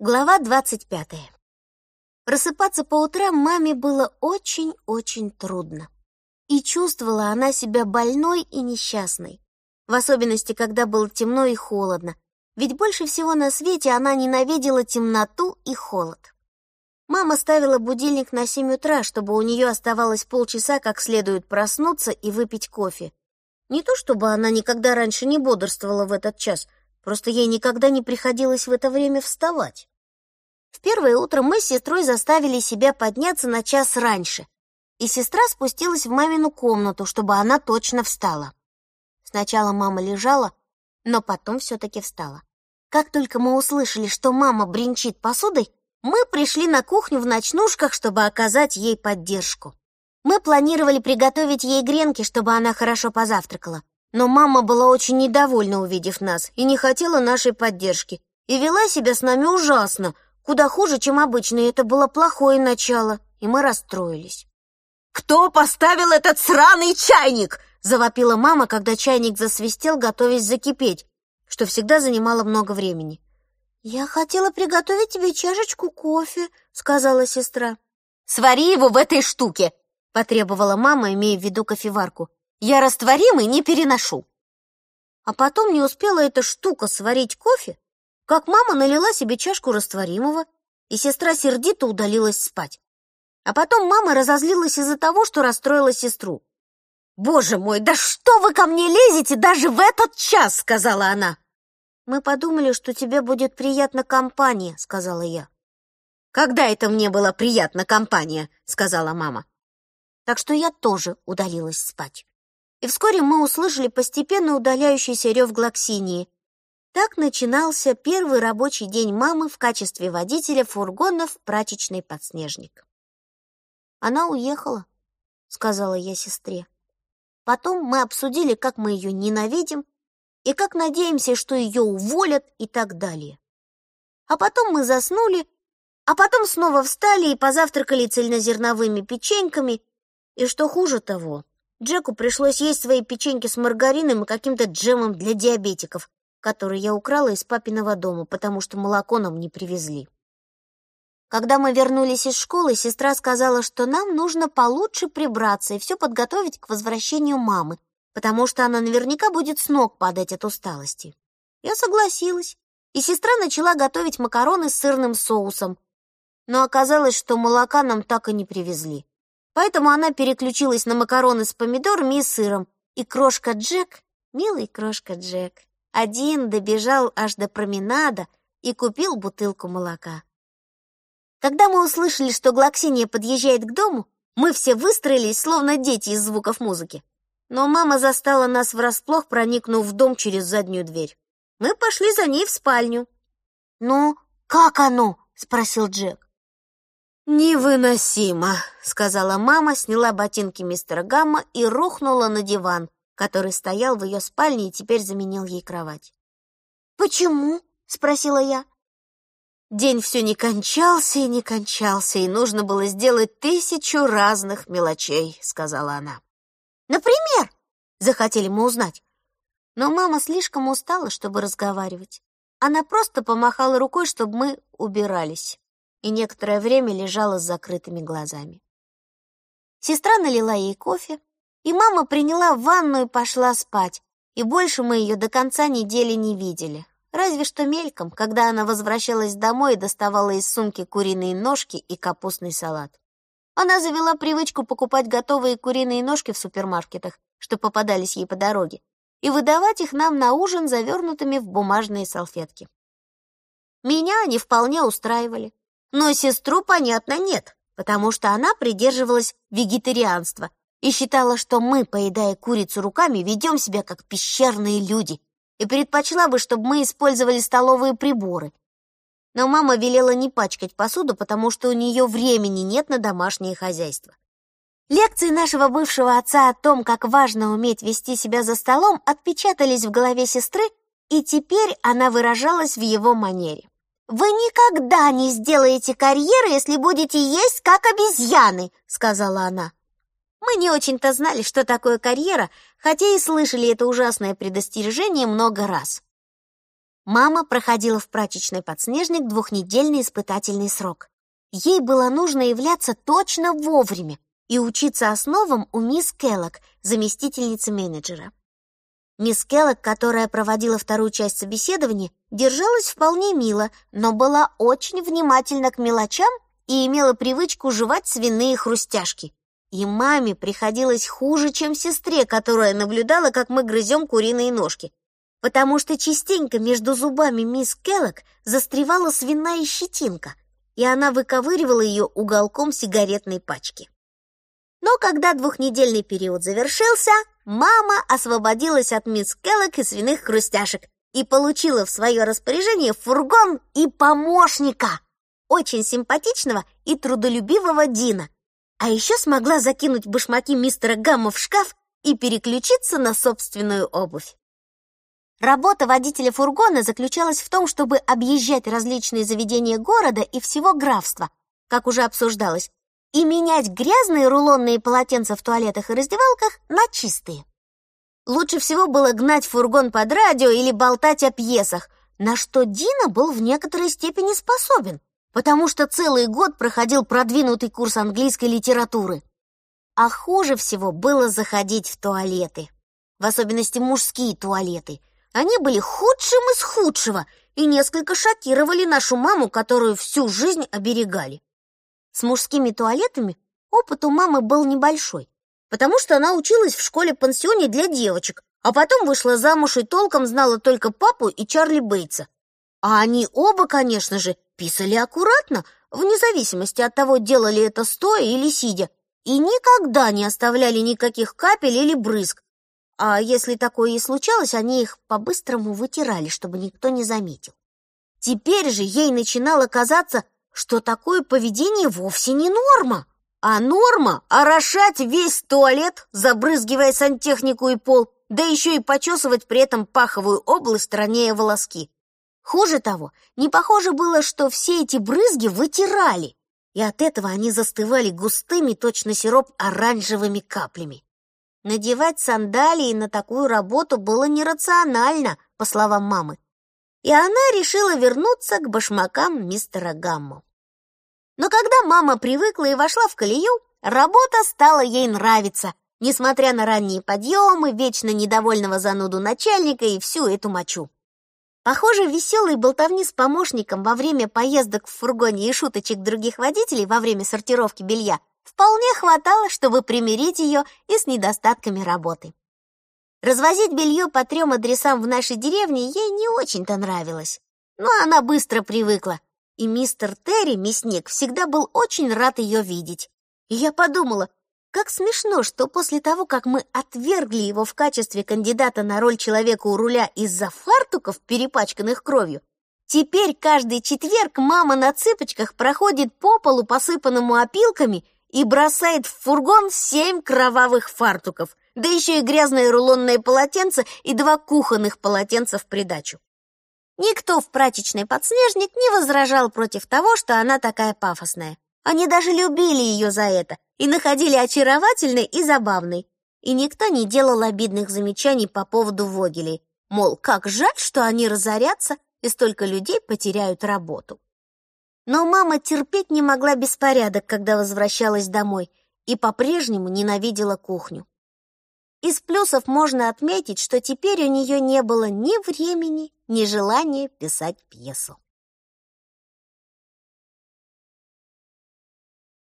Глава двадцать пятая. Просыпаться по утрам маме было очень-очень трудно. И чувствовала она себя больной и несчастной. В особенности, когда было темно и холодно. Ведь больше всего на свете она ненавидела темноту и холод. Мама ставила будильник на семь утра, чтобы у нее оставалось полчаса как следует проснуться и выпить кофе. Не то чтобы она никогда раньше не бодрствовала в этот час — Просто ей никогда не приходилось в это время вставать. В первое утро мы с сестрой заставили себя подняться на час раньше, и сестра спустилась в мамину комнату, чтобы она точно встала. Сначала мама лежала, но потом все-таки встала. Как только мы услышали, что мама бренчит посудой, мы пришли на кухню в ночнушках, чтобы оказать ей поддержку. Мы планировали приготовить ей гренки, чтобы она хорошо позавтракала. Но мама была очень недовольна, увидев нас, и не хотела нашей поддержки. И вела себя с нами ужасно, куда хуже, чем обычно, и это было плохое начало, и мы расстроились. «Кто поставил этот сраный чайник?» — завопила мама, когда чайник засвистел, готовясь закипеть, что всегда занимало много времени. «Я хотела приготовить тебе чашечку кофе», — сказала сестра. «Свари его в этой штуке!» — потребовала мама, имея в виду кофеварку. Я растворимый не переношу. А потом не успела эта штука сварить кофе, как мама налила себе чашку растворимого, и сестра сердито удалилась спать. А потом мама разозлилась из-за того, что расстроила сестру. «Боже мой, да что вы ко мне лезете даже в этот час?» — сказала она. «Мы подумали, что тебе будет приятна компания», — сказала я. «Когда это мне была приятна компания?» — сказала мама. Так что я тоже удалилась спать и вскоре мы услышали постепенно удаляющийся рев Глоксинии. Так начинался первый рабочий день мамы в качестве водителя фургона в прачечный подснежник. «Она уехала», — сказала я сестре. Потом мы обсудили, как мы ее ненавидим и как надеемся, что ее уволят и так далее. А потом мы заснули, а потом снова встали и позавтракали цельнозерновыми печеньками, и, что хуже того, Джеку пришлось есть свои печеньки с маргарином и каким-то джемом для диабетиков, который я украла из папиного дома, потому что молоко нам не привезли. Когда мы вернулись из школы, сестра сказала, что нам нужно получше прибраться и все подготовить к возвращению мамы, потому что она наверняка будет с ног падать от усталости. Я согласилась, и сестра начала готовить макароны с сырным соусом. Но оказалось, что молока нам так и не привезли. Поэтому она переключилась на макароны с помидорами и сыром. И крошка Джек, милый крошка Джек, один добежал аж до променада и купил бутылку молока. Когда мы услышали, что Глоксиния подъезжает к дому, мы все выстроились, словно дети из звуков музыки. Но мама застала нас врасплох, проникнув в дом через заднюю дверь. Мы пошли за ней в спальню. «Ну, как оно?» — спросил Джек. «Невыносимо», — сказала мама, сняла ботинки мистера Гамма и рухнула на диван, который стоял в ее спальне и теперь заменил ей кровать. «Почему?» — спросила я. День все не кончался и не кончался, и нужно было сделать тысячу разных мелочей, сказала она. Например, захотели мы узнать. Но мама слишком устала, чтобы разговаривать. Она просто помахала рукой, чтобы мы убирались и некоторое время лежала с закрытыми глазами. Сестра налила ей кофе, и мама приняла ванну и пошла спать, и больше мы ее до конца недели не видели, разве что мельком, когда она возвращалась домой и доставала из сумки куриные ножки и капустный салат. Она завела привычку покупать готовые куриные ножки в супермаркетах, что попадались ей по дороге, и выдавать их нам на ужин завернутыми в бумажные салфетки. Меня они вполне устраивали. Но сестру, понятно, нет, потому что она придерживалась вегетарианства и считала, что мы, поедая курицу руками, ведем себя как пещерные люди и предпочла бы, чтобы мы использовали столовые приборы. Но мама велела не пачкать посуду, потому что у нее времени нет на домашнее хозяйство. Лекции нашего бывшего отца о том, как важно уметь вести себя за столом, отпечатались в голове сестры, и теперь она выражалась в его манере. «Вы никогда не сделаете карьеры, если будете есть как обезьяны», — сказала она. Мы не очень-то знали, что такое карьера, хотя и слышали это ужасное предостережение много раз. Мама проходила в прачечный подснежник двухнедельный испытательный срок. Ей было нужно являться точно вовремя и учиться основам у мисс Келлок, заместительницы менеджера. Мисс Келлок, которая проводила вторую часть собеседования, держалась вполне мило, но была очень внимательна к мелочам и имела привычку жевать свиные хрустяшки. И маме приходилось хуже, чем сестре, которая наблюдала, как мы грызем куриные ножки, потому что частенько между зубами мисс Келлок застревала свиная щетинка, и она выковыривала ее уголком сигаретной пачки. Но когда двухнедельный период завершился, мама освободилась от мисс Келлок и свиных хрустяшек и получила в свое распоряжение фургон и помощника, очень симпатичного и трудолюбивого Дина, а еще смогла закинуть башмаки мистера Гамма в шкаф и переключиться на собственную обувь. Работа водителя фургона заключалась в том, чтобы объезжать различные заведения города и всего графства, как уже обсуждалось, и менять грязные рулонные полотенца в туалетах и раздевалках на чистые. Лучше всего было гнать фургон под радио или болтать о пьесах, на что Дина был в некоторой степени способен, потому что целый год проходил продвинутый курс английской литературы. А хуже всего было заходить в туалеты, в особенности мужские туалеты, они были худшим из худшего и несколько шокировали нашу маму, которую всю жизнь оберегали. С мужскими туалетами опыт у мамы был небольшой, потому что она училась в школе-пансионе для девочек, а потом вышла замуж и толком знала только папу и Чарли Бейтса. А они оба, конечно же, писали аккуратно, вне зависимости от того, делали это стоя или сидя, и никогда не оставляли никаких капель или брызг, а если такое и случалось, они их по-быстрому вытирали, чтобы никто не заметил. Теперь же ей начинало казаться, что такое поведение вовсе не норма, а норма — орошать весь туалет, забрызгивая сантехнику и пол, да еще и почесывать при этом паховую область, ранее волоски. Хуже того, не похоже было, что все эти брызги вытирали, и от этого они застывали густыми, точно сироп, оранжевыми каплями. Надевать сандалии на такую работу было нерационально, по словам мамы. И она решила вернуться к башмакам мистера Гамму. Но когда мама привыкла и вошла в колею, работа стала ей нравиться, несмотря на ранние подъемы, вечно недовольного зануду начальника и всю эту мочу. Похоже, веселой болтовни с помощником во время поездок в фургоне и шуточек других водителей во время сортировки белья вполне хватало, чтобы примирить ее и с недостатками работы. Развозить белье по трем адресам в нашей деревне ей не очень-то нравилось. Но она быстро привыкла, и мистер Терри, мясник, всегда был очень рад ее видеть. И я подумала, как смешно, что после того, как мы отвергли его в качестве кандидата на роль человека у руля из-за фартуков, перепачканных кровью, теперь каждый четверг мама на цыпочках проходит по полу, посыпанному опилками, и бросает в фургон семь кровавых фартуков, да еще и грязное рулонное полотенце и два кухонных полотенца в придачу. Никто в прачечный подснежник не возражал против того, что она такая пафосная. Они даже любили ее за это и находили очаровательной и забавной. И никто не делал обидных замечаний по поводу Вогелей, мол, как жаль, что они разорятся и столько людей потеряют работу. Но мама терпеть не могла беспорядок, когда возвращалась домой, и по-прежнему ненавидела кухню. Из плюсов можно отметить, что теперь у нее не было ни времени, ни желания писать пьесу.